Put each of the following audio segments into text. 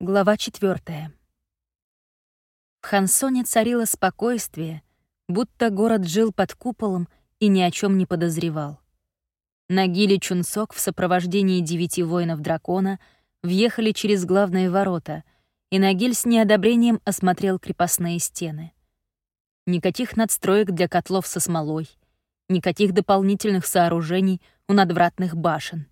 Глава четвертая. В Хансоне царило спокойствие, будто город жил под куполом и ни о чем не подозревал. Нагили Чунсок в сопровождении девяти воинов дракона въехали через главные ворота, и Нагиль с неодобрением осмотрел крепостные стены. Никаких надстроек для котлов со смолой, никаких дополнительных сооружений у надвратных башен.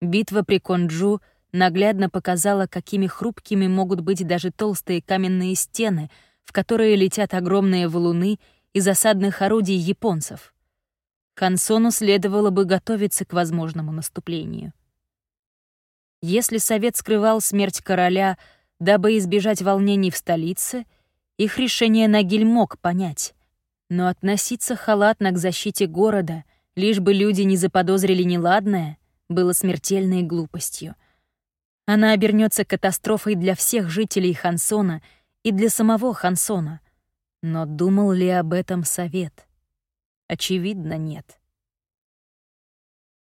Битва при Конджу — наглядно показала, какими хрупкими могут быть даже толстые каменные стены, в которые летят огромные валуны из осадных орудий японцев. Хансону следовало бы готовиться к возможному наступлению. Если Совет скрывал смерть короля, дабы избежать волнений в столице, их решение Нагиль мог понять. Но относиться халатно к защите города, лишь бы люди не заподозрили неладное, было смертельной глупостью. Она обернется катастрофой для всех жителей Хансона и для самого Хансона. Но думал ли об этом совет? Очевидно, нет.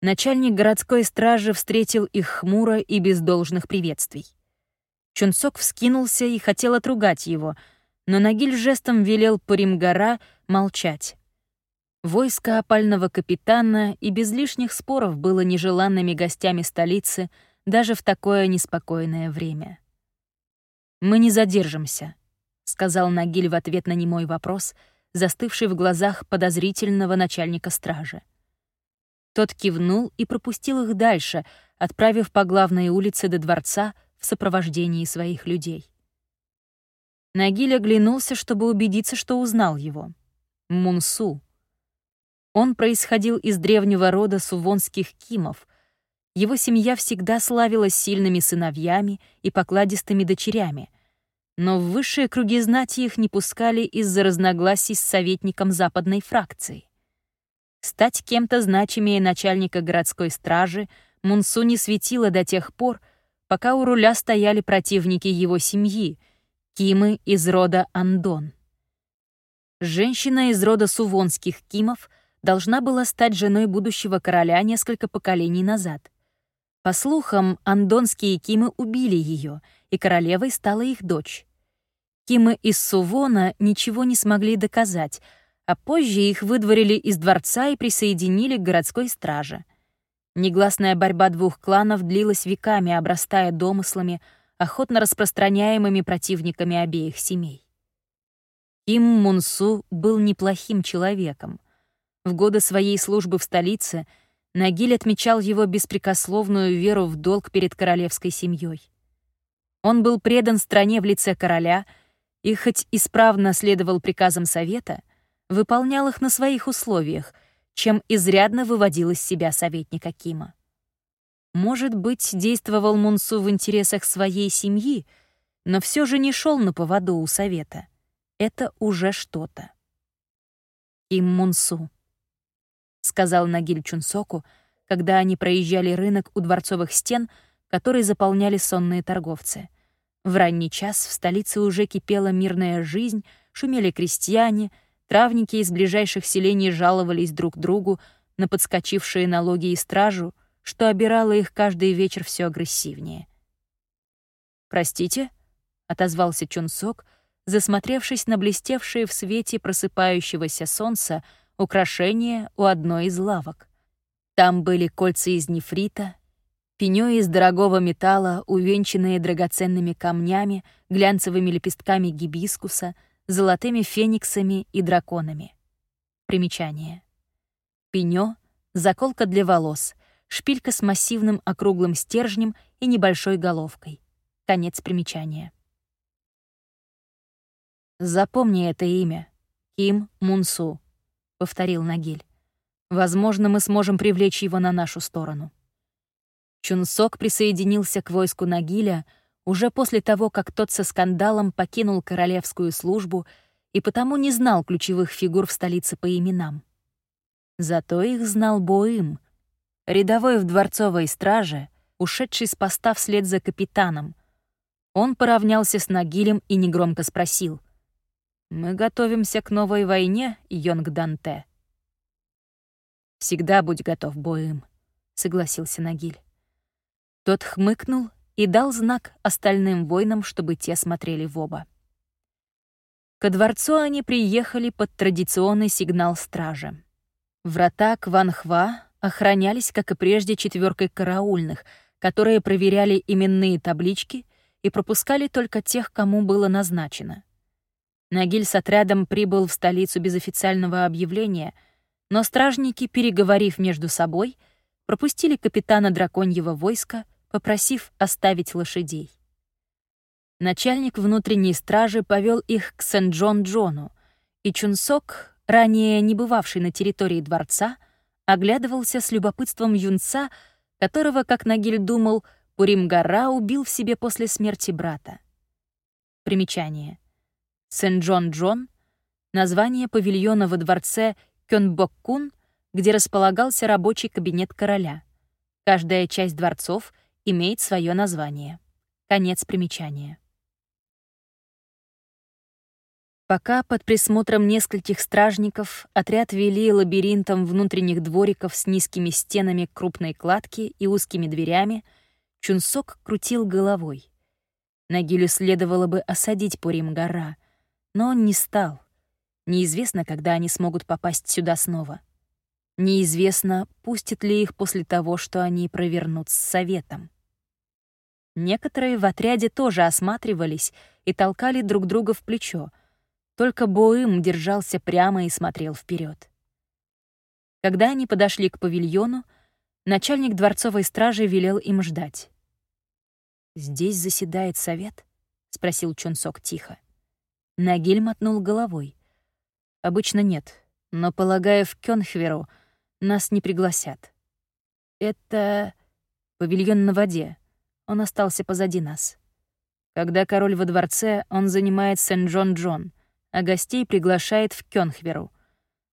Начальник городской стражи встретил их хмуро и без должных приветствий. Чунцок вскинулся и хотел отругать его, но Нагиль жестом велел Пуримгара молчать. Войско опального капитана и без лишних споров было нежеланными гостями столицы — даже в такое неспокойное время. «Мы не задержимся», — сказал Нагиль в ответ на немой вопрос, застывший в глазах подозрительного начальника стражи. Тот кивнул и пропустил их дальше, отправив по главной улице до дворца в сопровождении своих людей. Нагиль оглянулся, чтобы убедиться, что узнал его. Мунсу. Он происходил из древнего рода сувонских кимов, его семья всегда славилась сильными сыновьями и покладистыми дочерями, но в высшие круги знати их не пускали из-за разногласий с советником западной фракции. Стать кем-то значимее начальника городской стражи Мунсу не светило до тех пор, пока у руля стояли противники его семьи, Кимы из рода Андон. Женщина из рода сувонских Кимов должна была стать женой будущего короля несколько поколений назад. По слухам, андонские кимы убили ее, и королевой стала их дочь. Кимы из Сувона ничего не смогли доказать, а позже их выдворили из дворца и присоединили к городской страже. Негласная борьба двух кланов длилась веками, обрастая домыслами, охотно распространяемыми противниками обеих семей. Ким Мунсу был неплохим человеком. В годы своей службы в столице — Нагиль отмечал его беспрекословную веру в долг перед королевской семьей. Он был предан стране в лице короля и, хоть исправно следовал приказам совета, выполнял их на своих условиях, чем изрядно выводил из себя советника Кима. Может быть, действовал Мунсу в интересах своей семьи, но все же не шел на поводу у совета. Это уже что-то. Ким Мунсу сказал Нагиль Чунсоку, когда они проезжали рынок у дворцовых стен, который заполняли сонные торговцы. В ранний час в столице уже кипела мирная жизнь, шумели крестьяне, травники из ближайших селений жаловались друг другу на подскочившие налоги и стражу, что обирало их каждый вечер все агрессивнее. «Простите?» — отозвался Чунсок, засмотревшись на блестевшие в свете просыпающегося солнца украшение у одной из лавок. Там были кольца из нефрита, пенё из дорогого металла, увенчанные драгоценными камнями, глянцевыми лепестками гибискуса, золотыми фениксами и драконами. Примечание. Пенё — заколка для волос, шпилька с массивным округлым стержнем и небольшой головкой. Конец примечания. Запомни это имя. Ким Мунсу повторил Нагиль. «Возможно, мы сможем привлечь его на нашу сторону». Чунсок присоединился к войску Нагиля уже после того, как тот со скандалом покинул королевскую службу и потому не знал ключевых фигур в столице по именам. Зато их знал Боим, рядовой в дворцовой страже, ушедший с поста вслед за капитаном. Он поравнялся с Нагилем и негромко спросил — мы готовимся к новой войне, Йонг Данте. Всегда будь готов, Боим, согласился Нагиль. Тот хмыкнул и дал знак остальным воинам, чтобы те смотрели в оба. Ко дворцу они приехали под традиционный сигнал стражи. Врата Кванхва охранялись, как и прежде, четверкой караульных, которые проверяли именные таблички и пропускали только тех, кому было назначено. Нагиль с отрядом прибыл в столицу без официального объявления, но стражники, переговорив между собой, пропустили капитана драконьего войска, попросив оставить лошадей. Начальник внутренней стражи повел их к Сент-Джон-Джону, и Чунсок, ранее не бывавший на территории дворца, оглядывался с любопытством юнца, которого, как Нагиль думал, Пуримгара убил в себе после смерти брата. Примечание. Сен-Джон-Джон — название павильона во дворце Кёнбоккун, где располагался рабочий кабинет короля. Каждая часть дворцов имеет свое название. Конец примечания. Пока под присмотром нескольких стражников отряд вели лабиринтом внутренних двориков с низкими стенами крупной кладки и узкими дверями, Чунсок крутил головой. Нагилю следовало бы осадить Пурим-гора, но он не стал. Неизвестно, когда они смогут попасть сюда снова. Неизвестно, пустят ли их после того, что они провернут с советом. Некоторые в отряде тоже осматривались и толкали друг друга в плечо, только Боым держался прямо и смотрел вперед. Когда они подошли к павильону, начальник дворцовой стражи велел им ждать. «Здесь заседает совет?» — спросил Чунсок тихо. Нагиль мотнул головой. «Обычно нет, но, полагая в Кёнхверу, нас не пригласят. Это павильон на воде. Он остался позади нас. Когда король во дворце, он занимает Сен-Джон-Джон, а гостей приглашает в Кёнхверу.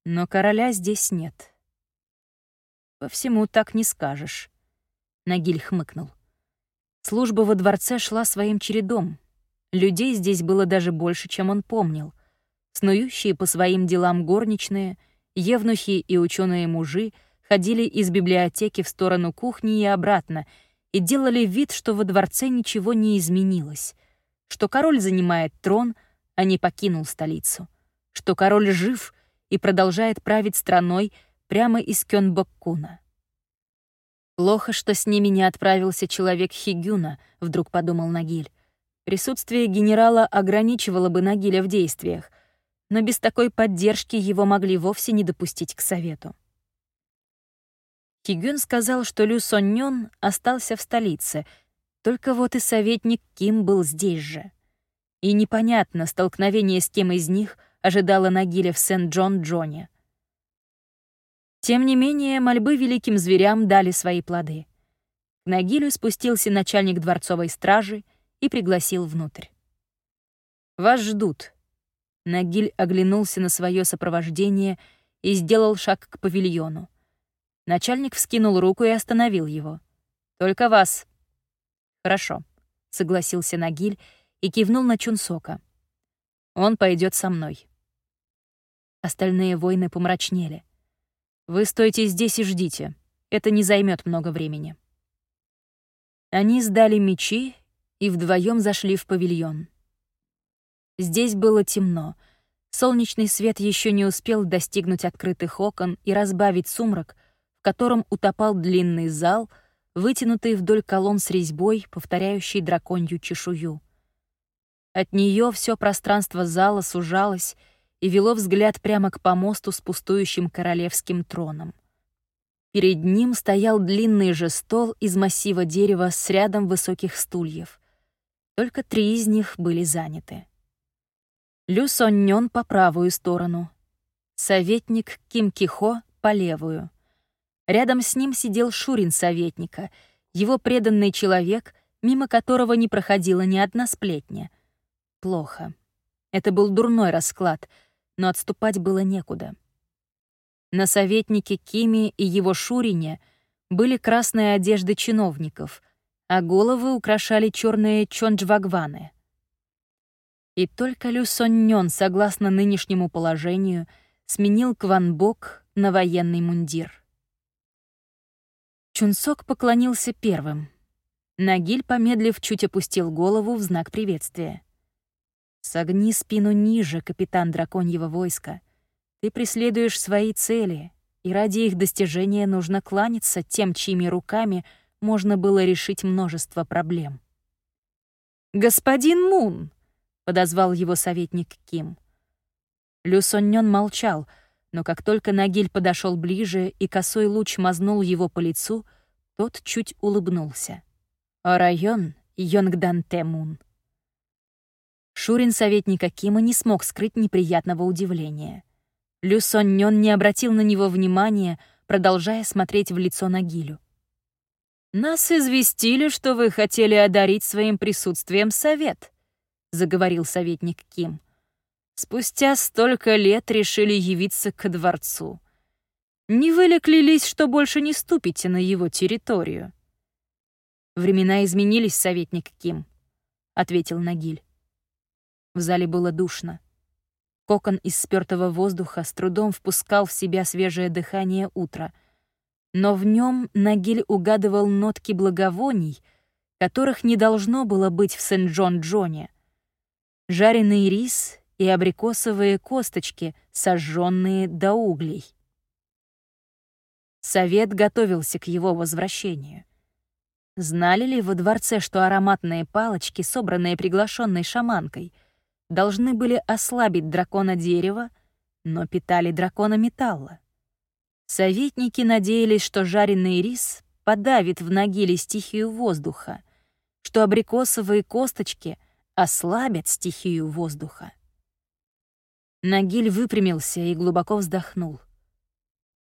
Но короля здесь нет. По всему так не скажешь. Нагиль хмыкнул. Служба во дворце шла своим чередом. Людей здесь было даже больше, чем он помнил. Снующие по своим делам горничные, евнухи и ученые мужи ходили из библиотеки в сторону кухни и обратно и делали вид, что во дворце ничего не изменилось, что король занимает трон, а не покинул столицу, что король жив и продолжает править страной прямо из Кёнбоккуна. Плохо, что с ними не отправился человек Хигюна, вдруг подумал Нагиль. Присутствие генерала ограничивало бы Нагиля в действиях, но без такой поддержки его могли вовсе не допустить к совету. Хигюн сказал, что Лю Соннён остался в столице, только вот и советник Ким был здесь же. И непонятно, столкновение с кем из них ожидало Нагиля в Сент-Джон-Джоне — тем не менее, мольбы великим зверям дали свои плоды. К Нагилю спустился начальник дворцовой стражи и пригласил внутрь. «Вас ждут». Нагиль оглянулся на свое сопровождение и сделал шаг к павильону. Начальник вскинул руку и остановил его. «Только вас». «Хорошо», — согласился Нагиль и кивнул на Чунсока. «Он пойдет со мной». Остальные воины помрачнели. Вы стойте здесь и ждите. Это не займет много времени. Они сдали мечи и вдвоем зашли в павильон. Здесь было темно. Солнечный свет еще не успел достигнуть открытых окон и разбавить сумрак, в котором утопал длинный зал, вытянутый вдоль колонн с резьбой, повторяющий драконью чешую. От нее все пространство зала сужалось, и вело взгляд прямо к помосту с пустующим королевским троном. Перед ним стоял длинный же стол из массива дерева с рядом высоких стульев. Только три из них были заняты. Лю Соннён по правую сторону, советник Ким Кихо по левую. Рядом с ним сидел Шурин советника, его преданный человек, мимо которого не проходила ни одна сплетня. Плохо. Это был дурной расклад — но отступать было некуда. На советнике Кими и его Шурине были красные одежды чиновников, а головы украшали черные чонджвагваны. И только Лю Соннён, согласно нынешнему положению, сменил кванбок на военный мундир. Чунсок поклонился первым. Нагиль, помедлив, чуть опустил голову в знак приветствия. «Согни спину ниже, капитан драконьего войска. Ты преследуешь свои цели, и ради их достижения нужно кланяться тем, чьими руками можно было решить множество проблем». «Господин Мун!» — подозвал его советник Ким. Лю Соннён молчал, но как только Нагиль подошел ближе и косой луч мазнул его по лицу, тот чуть улыбнулся. «О район Йонгдан Темун». Шурин советника Кима не смог скрыть неприятного удивления. Лю Соннён не обратил на него внимания, продолжая смотреть в лицо Нагилю. «Нас известили, что вы хотели одарить своим присутствием совет», — заговорил советник Ким. «Спустя столько лет решили явиться ко дворцу. Не вы ли клялись, что больше не ступите на его территорию?» «Времена изменились, советник Ким», — ответил Нагиль. В зале было душно. Кокон из спёртого воздуха с трудом впускал в себя свежее дыхание утра — но в нем Нагиль угадывал нотки благовоний, которых не должно было быть в Сент-Джон-Джоне. Жареный рис и абрикосовые косточки, сожженные до углей. Совет готовился к его возвращению. Знали ли во дворце, что ароматные палочки, собранные приглашенной шаманкой, должны были ослабить дракона дерева, но питали дракона металла? Советники надеялись, что жареный рис подавит в Нагиле стихию воздуха, что абрикосовые косточки ослабят стихию воздуха. Нагиль выпрямился и глубоко вздохнул.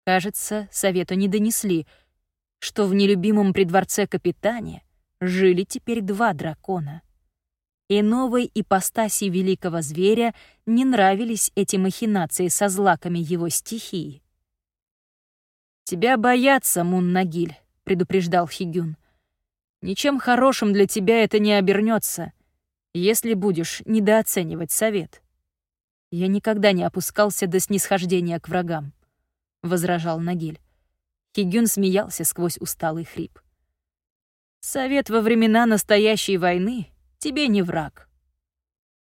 Кажется, совету не донесли, что в нелюбимом при дворце капитане жили теперь два дракона. И новой ипостаси великого зверя не нравились эти махинации со злаками его стихии. «Тебя боятся, Мун-Нагиль», — предупреждал Хигюн. «Ничем хорошим для тебя это не обернется, если будешь недооценивать совет». «Я никогда не опускался до снисхождения к врагам», — возражал Нагиль. Хигюн смеялся сквозь усталый хрип. «Совет во времена настоящей войны тебе не враг».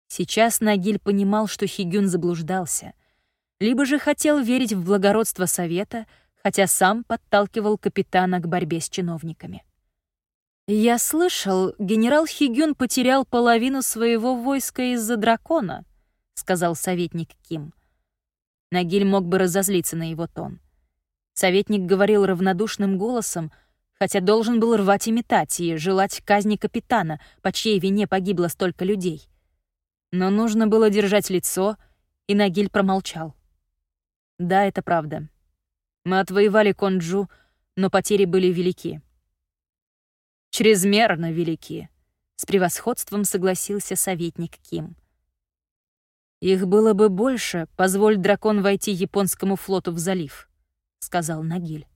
Сейчас Нагиль понимал, что Хигюн заблуждался, либо же хотел верить в благородство совета — хотя сам подталкивал капитана к борьбе с чиновниками. «Я слышал, генерал Хигюн потерял половину своего войска из-за дракона», — сказал советник Ким. Нагиль мог бы разозлиться на его тон. Советник говорил равнодушным голосом, хотя должен был рвать и метать и желать казни капитана, по чьей вине погибло столько людей. Но нужно было держать лицо, и Нагиль промолчал. Да, это правда. Мы отвоевали Конджу, но потери были велики. Чрезмерно велики. С превосходством согласился советник Ким. «Их было бы больше, позволь дракон войти японскому флоту в залив», — сказал Нагиль.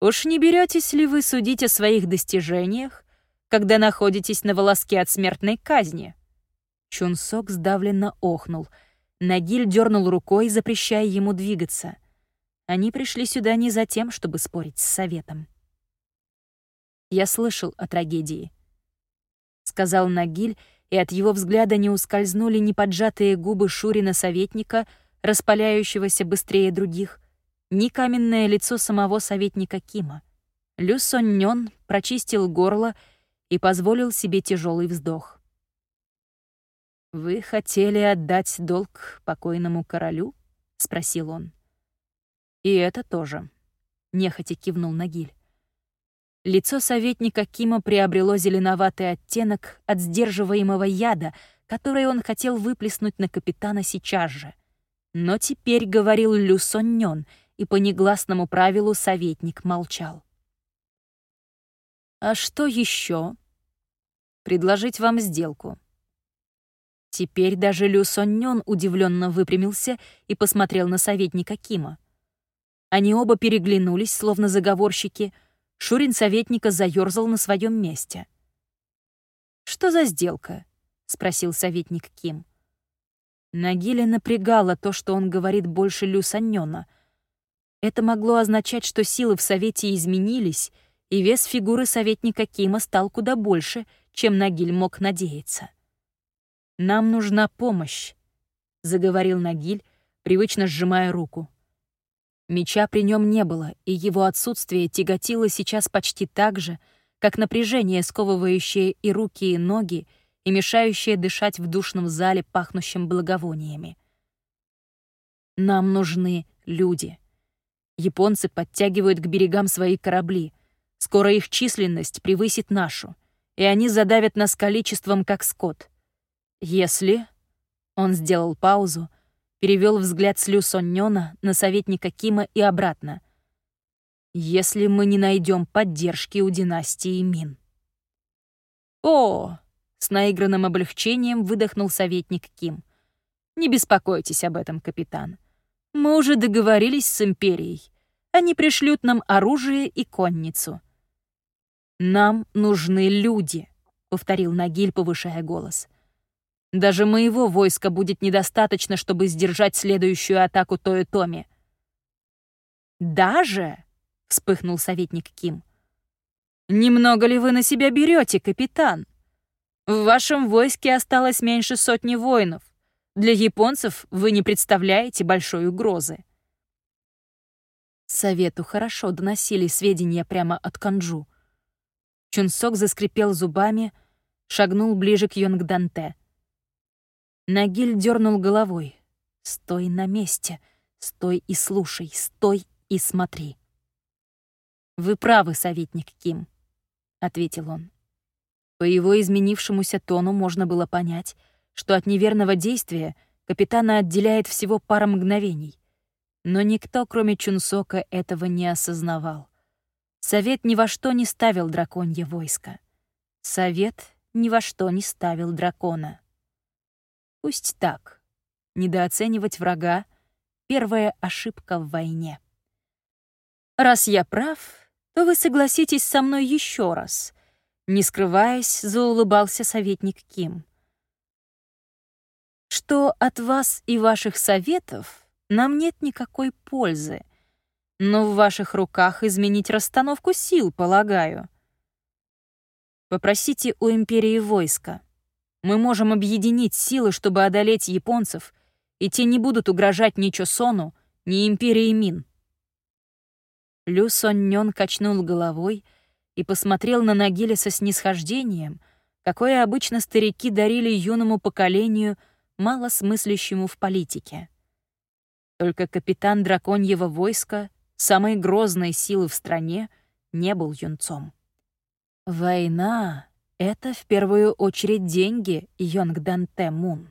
«Уж не беретесь ли вы судить о своих достижениях, когда находитесь на волоске от смертной казни?» Чунсок сдавленно охнул. Нагиль дернул рукой, запрещая ему двигаться — они пришли сюда не за тем, чтобы спорить с советом. «Я слышал о трагедии», — сказал Нагиль, и от его взгляда не ускользнули ни поджатые губы Шурина советника, распаляющегося быстрее других, ни каменное лицо самого советника Кима. Лю прочистил горло и позволил себе тяжелый вздох. «Вы хотели отдать долг покойному королю?» — спросил он. «И это тоже», — нехотя кивнул Нагиль. Лицо советника Кима приобрело зеленоватый оттенок от сдерживаемого яда, который он хотел выплеснуть на капитана сейчас же. Но теперь говорил Лю Соннён, и по негласному правилу советник молчал. «А что еще? «Предложить вам сделку». Теперь даже Лю Соннён удивленно выпрямился и посмотрел на советника Кима. Они оба переглянулись, словно заговорщики. Шурин советника заёрзал на своем месте. «Что за сделка?» — спросил советник Ким. Нагиля напрягало то, что он говорит больше Люсаньона. Это могло означать, что силы в Совете изменились, и вес фигуры советника Кима стал куда больше, чем Нагиль мог надеяться. «Нам нужна помощь», — заговорил Нагиль, привычно сжимая руку. Меча при нем не было, и его отсутствие тяготило сейчас почти так же, как напряжение, сковывающее и руки, и ноги, и мешающее дышать в душном зале, пахнущем благовониями. Нам нужны люди. Японцы подтягивают к берегам свои корабли. Скоро их численность превысит нашу, и они задавят нас количеством, как скот. Если... Он сделал паузу, перевел взгляд с Лю Соннёна на советника Кима и обратно. «Если мы не найдем поддержки у династии Мин». «О!» — с наигранным облегчением выдохнул советник Ким. «Не беспокойтесь об этом, капитан. Мы уже договорились с Империей. Они пришлют нам оружие и конницу. Нам нужны люди, повторил Нагиль, повышая голос. Даже моего войска будет недостаточно, чтобы сдержать следующую атаку Тою Томи. Даже? вспыхнул советник Ким. Немного ли вы на себя берете, капитан? В вашем войске осталось меньше сотни воинов. Для японцев вы не представляете большой угрозы. Совету хорошо доносили сведения прямо от Канджу. Чунсок заскрипел зубами, шагнул ближе к Йонгданте. Нагиль дернул головой. «Стой на месте, стой и слушай, стой и смотри». «Вы правы, советник Ким», — ответил он. По его изменившемуся тону можно было понять, что от неверного действия капитана отделяет всего пара мгновений. Но никто, кроме Чунсока, этого не осознавал. Совет ни во что не ставил драконье войско. Совет ни во что не ставил дракона. Пусть так. Недооценивать врага — первая ошибка в войне. Раз я прав, то вы согласитесь со мной еще раз. Не скрываясь, заулыбался советник Ким что от вас и ваших советов нам нет никакой пользы, но в ваших руках изменить расстановку сил, полагаю. Попросите у Империи войска. Мы можем объединить силы, чтобы одолеть японцев, и те не будут угрожать ни Чосону, ни Империи Мин. Лю Соннён качнул головой и посмотрел на Нагиля со снисхождением, какое обычно старики дарили юному поколению — мало смыслящему в политике. Только капитан драконьего войска, самой грозной силы в стране, не был юнцом. Война — это в первую очередь деньги, Йонгдан Мун.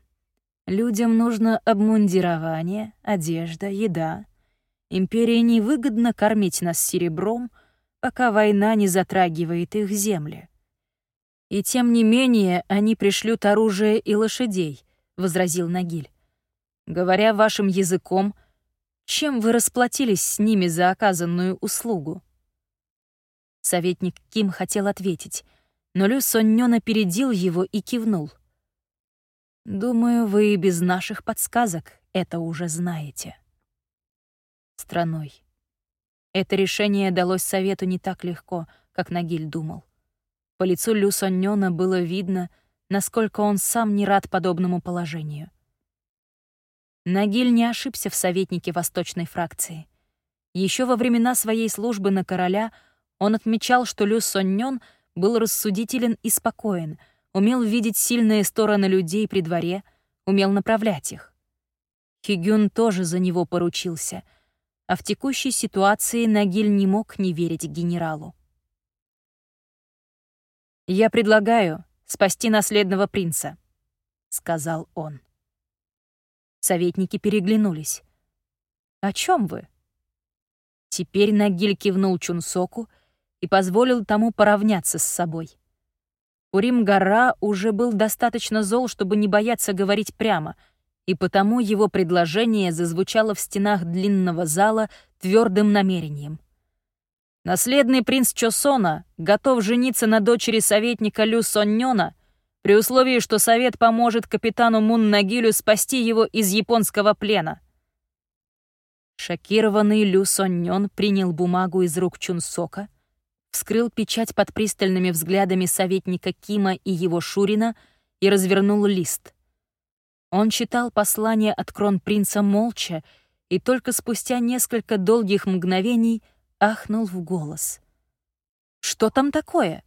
Людям нужно обмундирование, одежда, еда. Империи невыгодно кормить нас серебром, пока война не затрагивает их земли. И тем не менее они пришлют оружие и лошадей, — возразил Нагиль. «Говоря вашим языком, чем вы расплатились с ними за оказанную услугу?» Советник Ким хотел ответить, но Лю Соннён опередил его и кивнул. «Думаю, вы и без наших подсказок это уже знаете». Страной. Это решение далось Совету не так легко, как Нагиль думал. По лицу Лю Соннёна было видно — насколько он сам не рад подобному положению. Нагиль не ошибся в советнике восточной фракции. Еще во времена своей службы на короля он отмечал, что Лю Соннён был рассудителен и спокоен, умел видеть сильные стороны людей при дворе, умел направлять их. Хигюн тоже за него поручился, а в текущей ситуации Нагиль не мог не верить генералу. «Я предлагаю», спасти наследного принца», — сказал он. Советники переглянулись. «О чем вы?» Теперь Нагиль кивнул Чунсоку и позволил тому поравняться с собой. Урим-гора уже был достаточно зол, чтобы не бояться говорить прямо, и потому его предложение зазвучало в стенах длинного зала твердым намерением — Наследный принц Чосона готов жениться на дочери советника Лю Соннёна при условии, что совет поможет капитану Мун Нагилю спасти его из японского плена. Шокированный Лю Соннён принял бумагу из рук Чунсока, вскрыл печать под пристальными взглядами советника Кима и его Шурина и развернул лист. Он читал послание от кронпринца молча и только спустя несколько долгих мгновений ахнул в голос. «Что там такое?»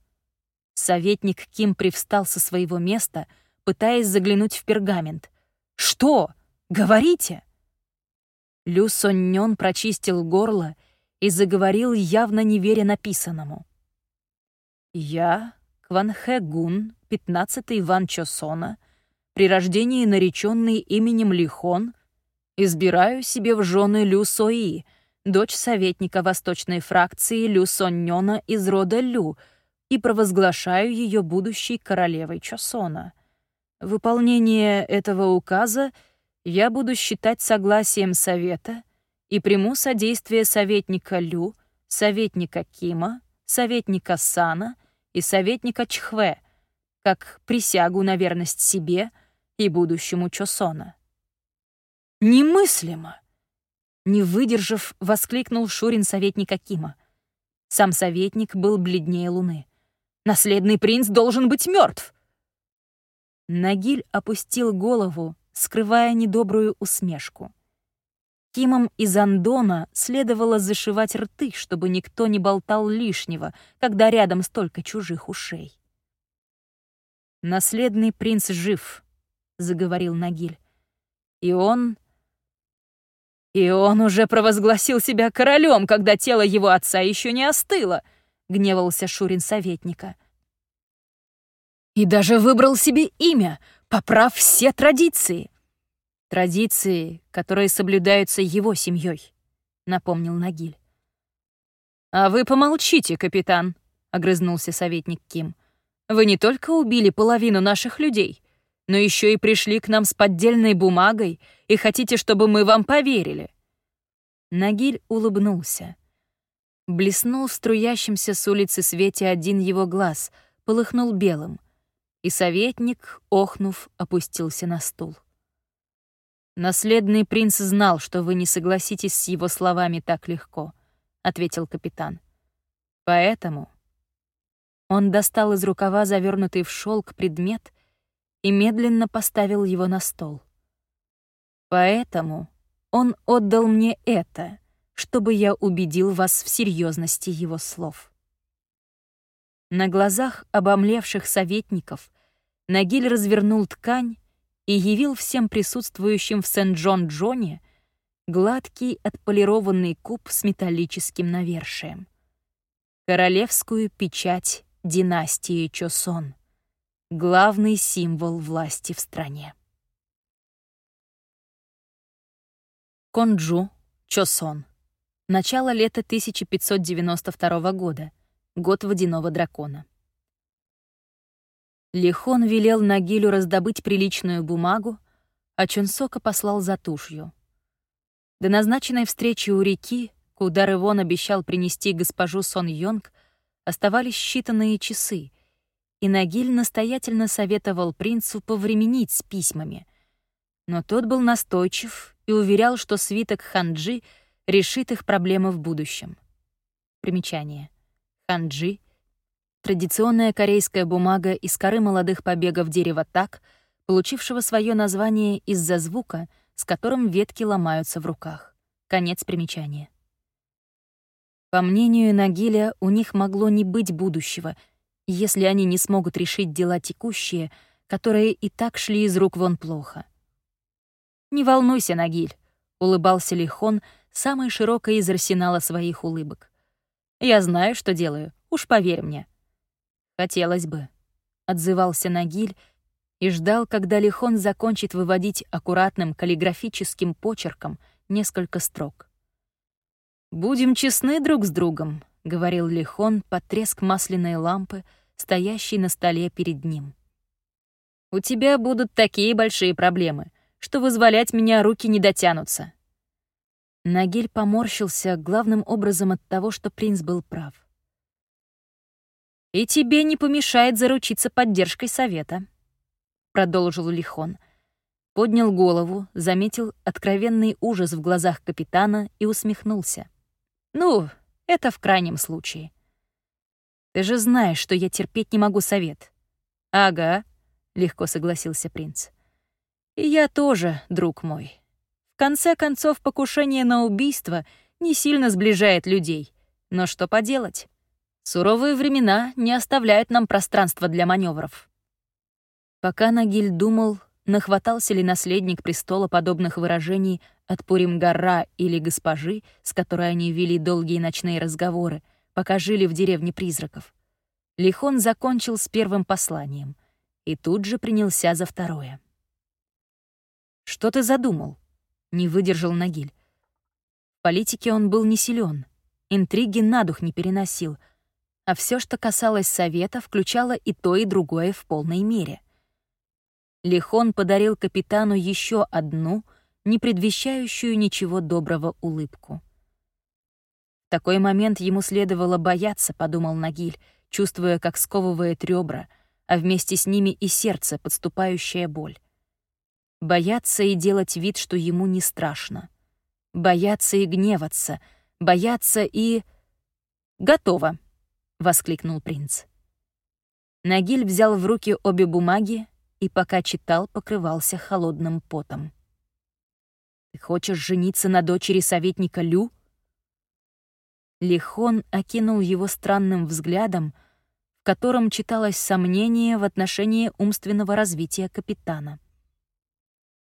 Советник Ким привстал со своего места, пытаясь заглянуть в пергамент. «Что? Говорите!» Лю Соннён прочистил горло и заговорил, явно не веря написанному. «Я, Кванхэ Гун, пятнадцатый Ван Чосона, при рождении нареченный именем Лихон, избираю себе в жены Лю Сои, дочь советника восточной фракции Лю Соннёна из рода Лю, и провозглашаю ее будущей королевой Чосона. Выполнение этого указа я буду считать согласием совета и приму содействие советника Лю, советника Кима, советника Сана и советника Чхве, как присягу на верность себе и будущему Чосона. «Немыслимо!» Не выдержав, воскликнул Шурин советника Кима. Сам советник был бледнее луны. Наследный принц должен быть мертв. Нагиль опустил голову, скрывая недобрую усмешку. Кимом из Андона следовало зашивать рты, чтобы никто не болтал лишнего, когда рядом столько чужих ушей. «Наследный принц жив», — заговорил Нагиль. «И он...» «И он уже провозгласил себя королем, когда тело его отца еще не остыло», гневался Шурин советника. И даже выбрал себе имя, поправ все традиции. Традиции, которые соблюдаются его семьей, напомнил Нагиль. А вы помолчите, капитан, огрызнулся советник Ким. Вы не только убили половину наших людей, но еще и пришли к нам с поддельной бумагой и хотите, чтобы мы вам поверили. Нагиль улыбнулся. Блеснул в струящемся с улицы свете один его глаз, полыхнул белым. И советник, охнув, опустился на стул. «Наследный принц знал, что вы не согласитесь с его словами так легко», — ответил капитан. «Поэтому...» Он достал из рукава завернутый в шелк предмет и медленно поставил его на стол. «Поэтому он отдал мне это», чтобы я убедил вас в серьезности его слов. На глазах обомлевших советников Нагиль развернул ткань и явил всем присутствующим в Сент-Джон-Джоне гладкий отполированный куб с металлическим навершием. Королевскую печать династии Чосон. Главный символ власти в стране. Конджу, Чосон. Начало лета 1592 года. Год водяного дракона. Лихон велел Нагилю раздобыть приличную бумагу, а Чунсока послал за тушью. До назначенной встречи у реки, куда Рывон обещал принести госпожу Сон Йонг, оставались считанные часы, и Нагиль настоятельно советовал принцу повременить с письмами. Но тот был настойчив и уверял, что свиток Ханджи — решит их проблемы в будущем. Примечание. Ханджи — традиционная корейская бумага из коры молодых побегов дерева так, получившего свое название из-за звука, с которым ветки ломаются в руках. Конец примечания. По мнению Нагиля, у них могло не быть будущего, если они не смогут решить дела текущие, которые и так шли из рук вон плохо. «Не волнуйся, Нагиль», — улыбался Лихон, — самой широкой из арсенала своих улыбок. «Я знаю, что делаю, уж поверь мне». «Хотелось бы», — отзывался Нагиль и ждал, когда Лихон закончит выводить аккуратным каллиграфическим почерком несколько строк. «Будем честны друг с другом», — говорил Лихон под треск масляной лампы, стоящей на столе перед ним. «У тебя будут такие большие проблемы, что вызволять меня руки не дотянутся. Нагиль поморщился главным образом от того, что принц был прав. «И тебе не помешает заручиться поддержкой совета», — продолжил Лихон. Поднял голову, заметил откровенный ужас в глазах капитана и усмехнулся. «Ну, это в крайнем случае». Ты же знаешь, что я терпеть не могу совет. Ага, легко согласился принц. И я тоже, друг мой. В конце концов, покушение на убийство не сильно сближает людей. Но что поделать? Суровые времена не оставляют нам пространства для маневров. Пока Нагиль думал, нахватался ли наследник престола подобных выражений от Пуримгара или госпожи, с которой они вели долгие ночные разговоры, пока жили в деревне призраков. Лихон закончил с первым посланием и тут же принялся за второе. «Что ты задумал?» — не выдержал Нагиль. В политике он был не силен, интриги на дух не переносил, а все, что касалось совета, включало и то, и другое в полной мере. Лихон подарил капитану еще одну, не предвещающую ничего доброго улыбку. В такой момент ему следовало бояться, подумал Нагиль, чувствуя, как сковывает ребра, а вместе с ними и сердце, подступающая боль. Бояться и делать вид, что ему не страшно. Бояться и гневаться, бояться и... «Готово!» — воскликнул принц. Нагиль взял в руки обе бумаги и, пока читал, покрывался холодным потом. «Ты хочешь жениться на дочери советника Лю?» Лихон окинул его странным взглядом, в котором читалось сомнение в отношении умственного развития капитана.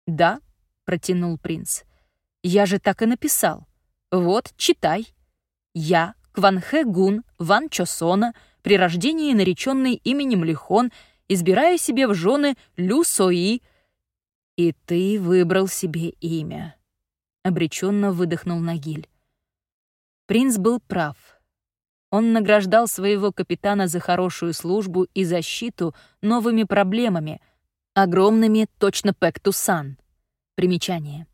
«Да», — протянул принц, — «я же так и написал. Вот, читай. Я, Кванхэ Гун Ван Чосона, при рождении нареченный именем Лихон, избираю себе в жены Лю Сои». «И ты выбрал себе имя», — обреченно выдохнул Нагиль. Принц был прав. Он награждал своего капитана за хорошую службу и защиту новыми проблемами — Огромными, точно Пэктусан. Примечание.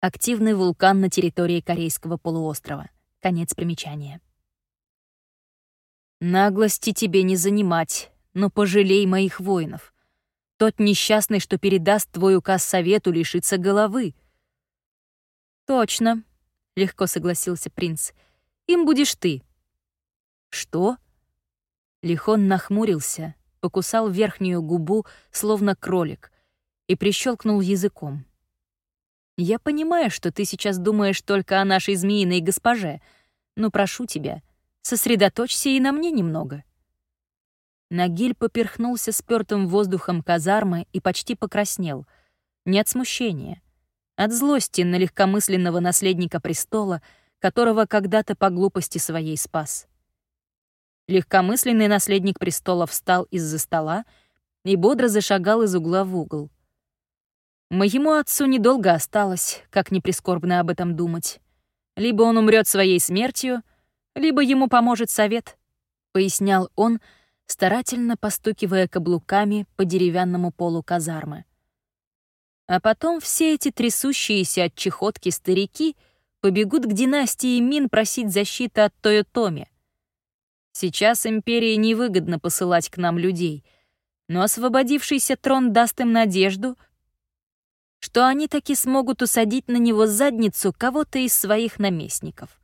Активный вулкан на территории Корейского полуострова. Конец примечания. Наглости тебе не занимать, но пожалей моих воинов. Тот несчастный, что передаст твой указ совету, лишится головы. Точно, — легко согласился принц. Им будешь ты. Что? Лихон нахмурился, покусал верхнюю губу, словно кролик, и прищелкнул языком. «Я понимаю, что ты сейчас думаешь только о нашей змеиной госпоже, но прошу тебя, сосредоточься и на мне немного». Нагиль поперхнулся спёртым воздухом казармы и почти покраснел. Не от смущения, от злости на легкомысленного наследника престола, которого когда-то по глупости своей спас. Легкомысленный наследник престола встал из-за стола и бодро зашагал из угла в угол. Моему отцу недолго осталось, как не прискорбно об этом думать. Либо он умрет своей смертью, либо ему поможет совет, — пояснял он, старательно постукивая каблуками по деревянному полу казармы. А потом все эти трясущиеся от чехотки старики побегут к династии Мин просить защиты от Тойотоми — Сейчас империи невыгодно посылать к нам людей, но освободившийся трон даст им надежду, что они таки смогут усадить на него задницу кого-то из своих наместников.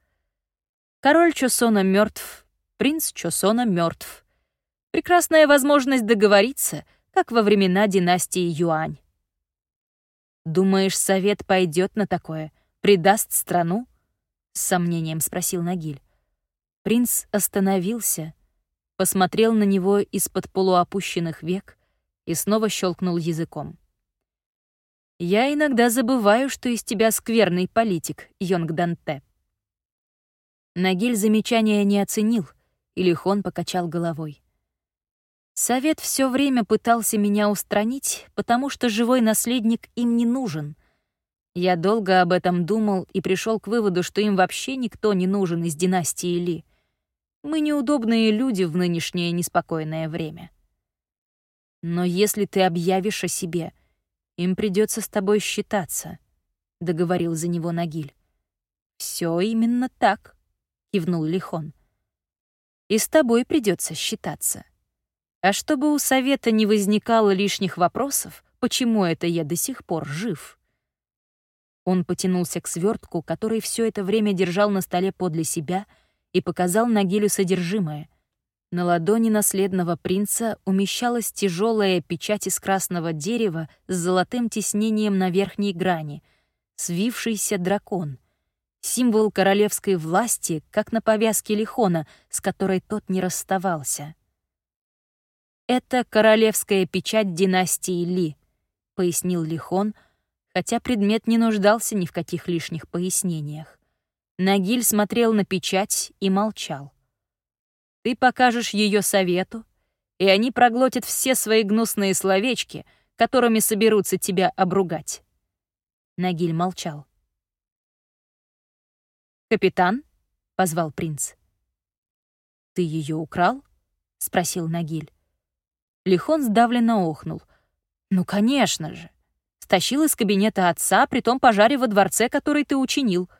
Король Чосона мертв, принц Чосона мертв. Прекрасная возможность договориться, как во времена династии Юань. «Думаешь, совет пойдет на такое, предаст страну?» — с сомнением спросил Нагиль. Принц остановился, посмотрел на него из-под полуопущенных век и снова щелкнул языком. «Я иногда забываю, что из тебя скверный политик, Йонг Данте». Нагиль замечания не оценил, и Лихон покачал головой. Совет все время пытался меня устранить, потому что живой наследник им не нужен. Я долго об этом думал и пришел к выводу, что им вообще никто не нужен из династии Ли. Мы неудобные люди в нынешнее неспокойное время. Но если ты объявишь о себе, им придется с тобой считаться, — договорил за него Нагиль. Все именно так, — кивнул Лихон. И с тобой придется считаться. А чтобы у совета не возникало лишних вопросов, почему это я до сих пор жив? Он потянулся к свертку, который все это время держал на столе подле себя — и показал Нагилю содержимое. На ладони наследного принца умещалась тяжелая печать из красного дерева с золотым тиснением на верхней грани, свившийся дракон, символ королевской власти, как на повязке Лихона, с которой тот не расставался. «Это королевская печать династии Ли», — пояснил Лихон, хотя предмет не нуждался ни в каких лишних пояснениях. Нагиль смотрел на печать и молчал. «Ты покажешь ее совету, и они проглотят все свои гнусные словечки, которыми соберутся тебя обругать». Нагиль молчал. «Капитан?» — позвал принц. «Ты ее украл?» — спросил Нагиль. Лихон сдавленно охнул. «Ну, конечно же. Стащил из кабинета отца, при том пожаре во дворце, который ты учинил.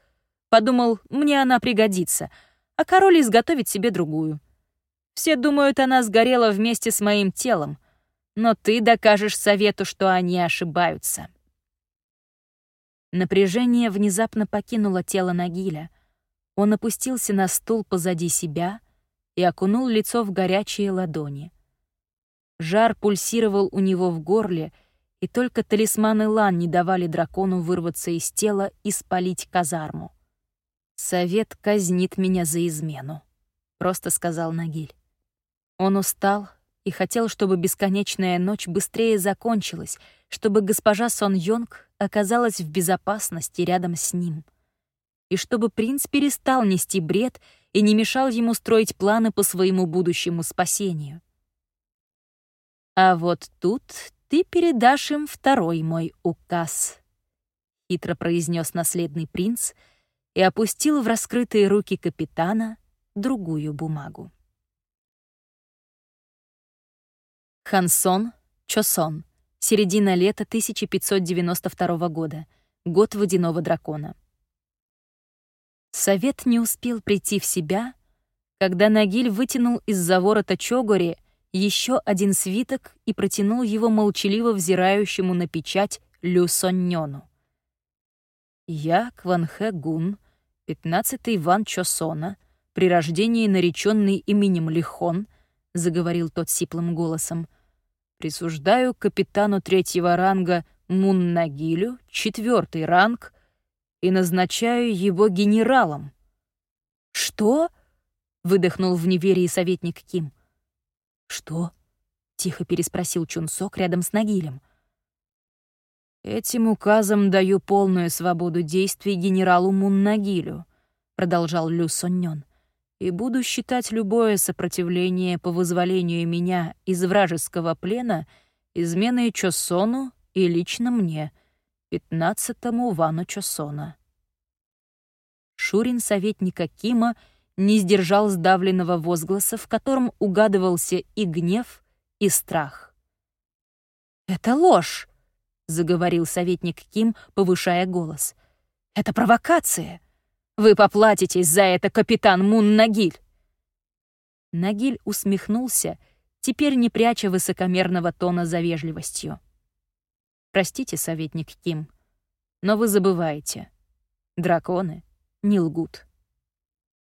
Подумал, мне она пригодится, а король изготовит себе другую. Все думают, она сгорела вместе с моим телом, но ты докажешь совету, что они ошибаются». Напряжение внезапно покинуло тело Нагиля. Он опустился на стул позади себя и окунул лицо в горячие ладони. Жар пульсировал у него в горле, и только талисманы Лан не давали дракону вырваться из тела и спалить казарму. «Совет казнит меня за измену», — просто сказал Нагиль. Он устал и хотел, чтобы бесконечная ночь быстрее закончилась, чтобы госпожа Сон Йонг оказалась в безопасности рядом с ним. И чтобы принц перестал нести бред и не мешал ему строить планы по своему будущему спасению. А вот тут ты передашь им второй мой указ», — хитро произнес наследный принц и опустил в раскрытые руки капитана другую бумагу. Хансон, Чосон, середина лета 1592 года, год водяного дракона. Совет не успел прийти в себя, когда Нагиль вытянул из-за ворота Чогори еще один свиток и протянул его молчаливо взирающему на печать Лю Соннёну. «Я, Кванхэ Гун, пятнадцатый Ван Чосона, при рождении нареченный именем Лихон, — заговорил тот сиплым голосом, — присуждаю капитану третьего ранга Мун Нагилю четвертый ранг и назначаю его генералом». «Что?» — выдохнул в неверии советник Ким. — «Что?» — тихо переспросил Чунсок рядом с Нагилем. «Этим указом даю полную свободу действий генералу Муннагилю», — продолжал Лю Соннён, «и буду считать любое сопротивление по вызволению меня из вражеского плена изменой Чосону и лично мне, пятнадцатому Вану Чосона». Шурин советника Кима — не сдержал сдавленного возгласа, в котором угадывался и гнев, и страх. «Это ложь!» — заговорил советник Ким, повышая голос. «Это провокация! Вы поплатитесь за это, капитан Мун Нагиль!» Нагиль усмехнулся, теперь не пряча высокомерного тона за вежливостью. «Простите, советник Ким, но вы забываете. Драконы не лгут».